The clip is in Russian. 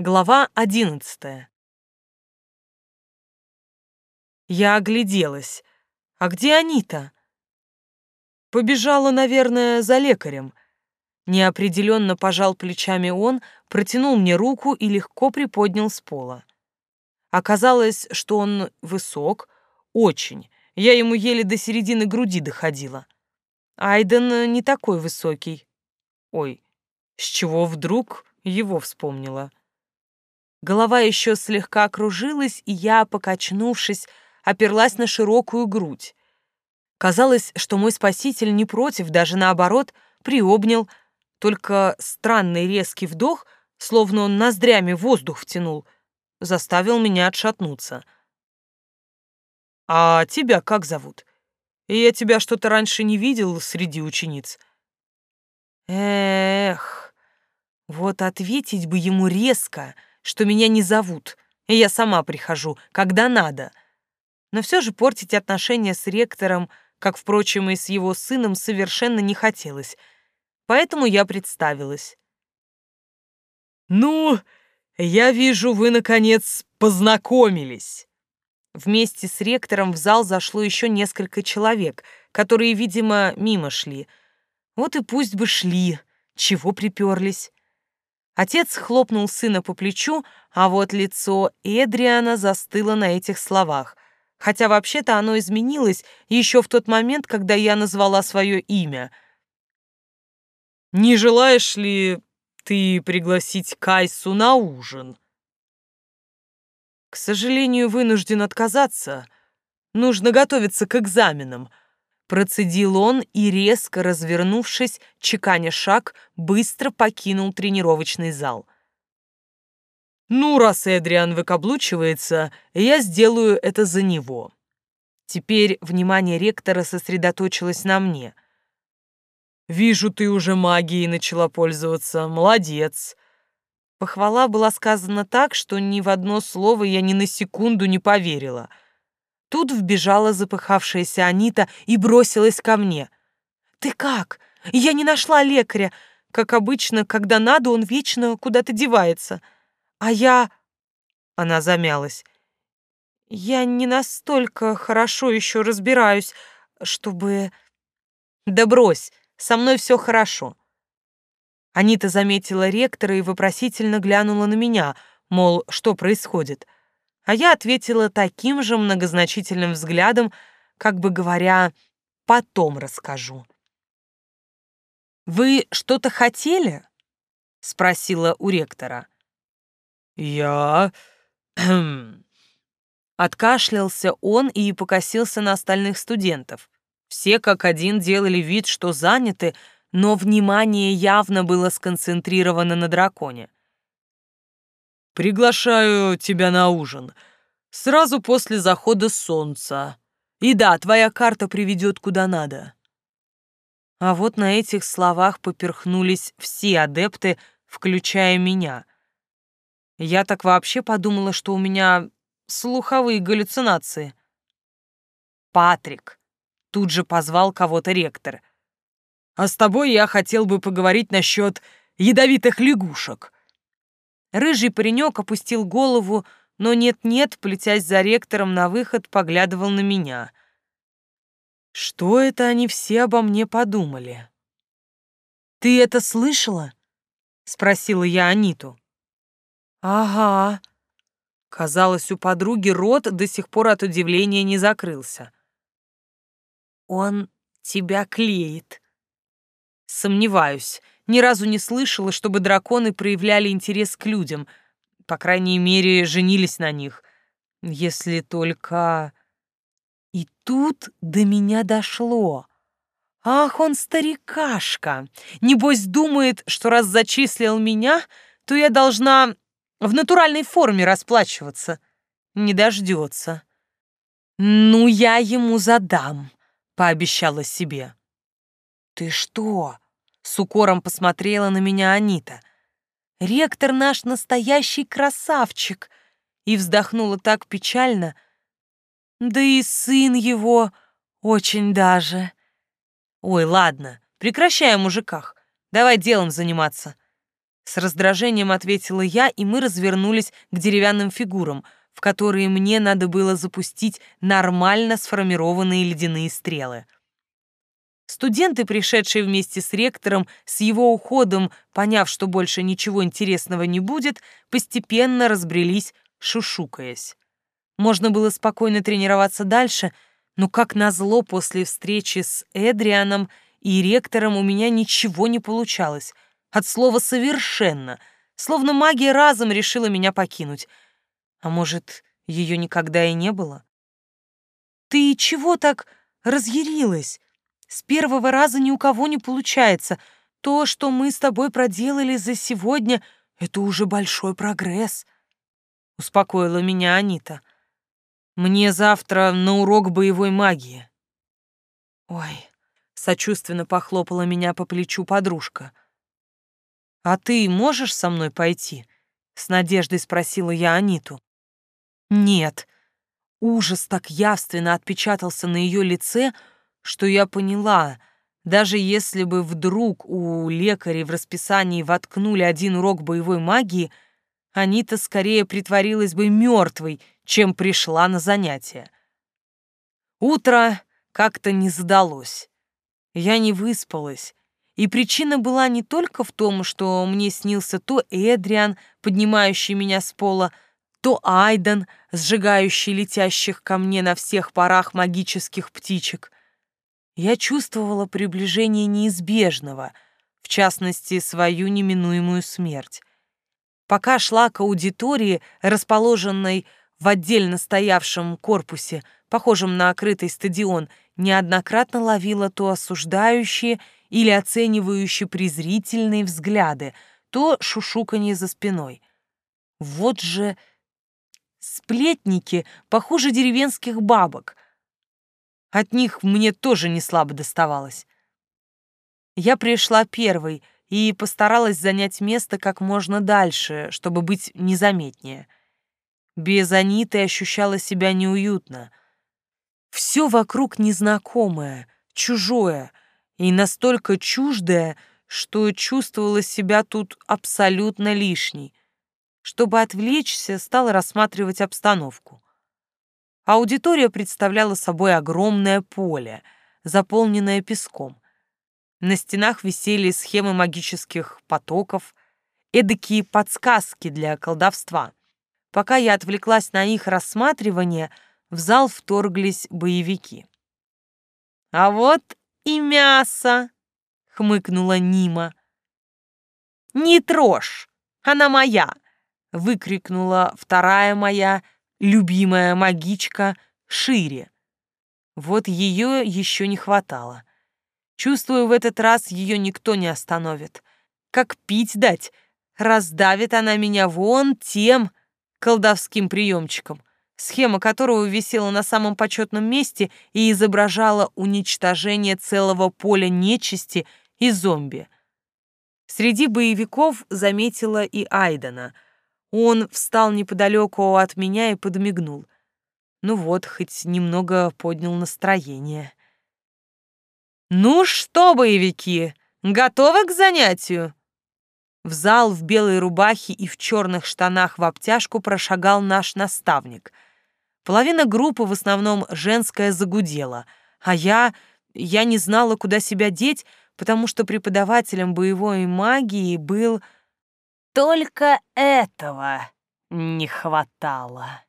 Глава одиннадцатая. Я огляделась. А где Анита? Побежала, наверное, за лекарем. Неопределенно пожал плечами он, протянул мне руку и легко приподнял с пола. Оказалось, что он высок, очень. Я ему еле до середины груди доходила. Айден не такой высокий. Ой, с чего вдруг его вспомнила? Голова еще слегка кружилась, и я, покачнувшись, оперлась на широкую грудь. Казалось, что мой спаситель не против, даже наоборот, приобнял, только странный резкий вдох, словно он ноздрями воздух втянул, заставил меня отшатнуться. «А тебя как зовут? Я тебя что-то раньше не видел среди учениц». Эх, вот ответить бы ему резко — что меня не зовут, и я сама прихожу, когда надо. Но все же портить отношения с ректором, как, впрочем, и с его сыном, совершенно не хотелось. Поэтому я представилась. «Ну, я вижу, вы, наконец, познакомились». Вместе с ректором в зал зашло еще несколько человек, которые, видимо, мимо шли. Вот и пусть бы шли, чего приперлись. Отец хлопнул сына по плечу, а вот лицо Эдриана застыло на этих словах. Хотя вообще-то оно изменилось еще в тот момент, когда я назвала свое имя. «Не желаешь ли ты пригласить Кайсу на ужин?» «К сожалению, вынужден отказаться. Нужно готовиться к экзаменам», Процедил он и, резко развернувшись, чеканя шаг, быстро покинул тренировочный зал. «Ну, раз Эдриан выкаблучивается, я сделаю это за него». Теперь внимание ректора сосредоточилось на мне. «Вижу, ты уже магией начала пользоваться. Молодец». Похвала была сказана так, что ни в одно слово я ни на секунду не поверила — Тут вбежала запыхавшаяся Анита и бросилась ко мне. «Ты как? Я не нашла лекаря. Как обычно, когда надо, он вечно куда-то девается. А я...» Она замялась. «Я не настолько хорошо еще разбираюсь, чтобы...» «Да брось, со мной все хорошо». Анита заметила ректора и вопросительно глянула на меня, мол, что происходит. — а я ответила таким же многозначительным взглядом, как бы говоря, потом расскажу. «Вы что-то хотели?» — спросила у ректора. «Я...» Откашлялся он и покосился на остальных студентов. Все как один делали вид, что заняты, но внимание явно было сконцентрировано на драконе. Приглашаю тебя на ужин. Сразу после захода солнца. И да, твоя карта приведет куда надо». А вот на этих словах поперхнулись все адепты, включая меня. Я так вообще подумала, что у меня слуховые галлюцинации. «Патрик», — тут же позвал кого-то ректор. «А с тобой я хотел бы поговорить насчет ядовитых лягушек». Рыжий паренек опустил голову, но нет-нет, плетясь за ректором на выход, поглядывал на меня. Что это они все обо мне подумали? «Ты это слышала?» — спросила я Аниту. «Ага». Казалось, у подруги рот до сих пор от удивления не закрылся. «Он тебя клеит». Сомневаюсь. Ни разу не слышала, чтобы драконы проявляли интерес к людям. По крайней мере, женились на них. Если только... И тут до меня дошло. Ах, он старикашка. Небось думает, что раз зачислил меня, то я должна в натуральной форме расплачиваться. Не дождется. Ну, я ему задам, пообещала себе. Ты что? С укором посмотрела на меня Анита. «Ректор наш настоящий красавчик!» И вздохнула так печально. «Да и сын его очень даже!» «Ой, ладно, прекращай о мужиках. Давай делом заниматься». С раздражением ответила я, и мы развернулись к деревянным фигурам, в которые мне надо было запустить нормально сформированные ледяные стрелы. Студенты, пришедшие вместе с ректором, с его уходом, поняв, что больше ничего интересного не будет, постепенно разбрелись, шушукаясь. Можно было спокойно тренироваться дальше, но, как назло, после встречи с Эдрианом и ректором у меня ничего не получалось. От слова «совершенно», словно магия разом решила меня покинуть. А может, ее никогда и не было? «Ты чего так разъярилась?» С первого раза ни у кого не получается. То, что мы с тобой проделали за сегодня, это уже большой прогресс. Успокоила меня Анита. Мне завтра на урок боевой магии. Ой, сочувственно похлопала меня по плечу подружка. А ты можешь со мной пойти? С надеждой спросила я Аниту. Нет. Ужас так явственно отпечатался на ее лице, что я поняла, даже если бы вдруг у лекаря в расписании воткнули один урок боевой магии, Анита скорее притворилась бы мертвой, чем пришла на занятия. Утро как-то не задалось. Я не выспалась, и причина была не только в том, что мне снился то Эдриан, поднимающий меня с пола, то Айден, сжигающий летящих ко мне на всех парах магических птичек. Я чувствовала приближение неизбежного, в частности, свою неминуемую смерть. Пока шла к аудитории, расположенной в отдельно стоявшем корпусе, похожем на окрытый стадион, неоднократно ловила то осуждающие или оценивающие презрительные взгляды, то шушуканье за спиной. Вот же сплетники, похуже деревенских бабок — от них мне тоже не слабо доставалось. Я пришла первой и постаралась занять место как можно дальше, чтобы быть незаметнее. Без Аниты ощущала себя неуютно. Все вокруг незнакомое, чужое и настолько чуждое, что чувствовала себя тут абсолютно лишней. Чтобы отвлечься, стала рассматривать обстановку. Аудитория представляла собой огромное поле, заполненное песком. На стенах висели схемы магических потоков, эдакие подсказки для колдовства. Пока я отвлеклась на их рассматривание, в зал вторглись боевики. «А вот и мясо!» — хмыкнула Нима. «Не трожь! Она моя!» — выкрикнула вторая моя — любимая магичка шире. Вот ее еще не хватало. Чувствую, в этот раз ее никто не остановит. Как пить дать? Раздавит она меня вон тем колдовским приемчиком, схема которого висела на самом почетном месте и изображала уничтожение целого поля нечисти и зомби. Среди боевиков заметила и Айдена — он встал неподалеку от меня и подмигнул. Ну вот, хоть немного поднял настроение. «Ну что, боевики, готовы к занятию?» В зал в белой рубахе и в черных штанах в обтяжку прошагал наш наставник. Половина группы, в основном женская, загудела, а я... я не знала, куда себя деть, потому что преподавателем боевой магии был... Только этого не хватало.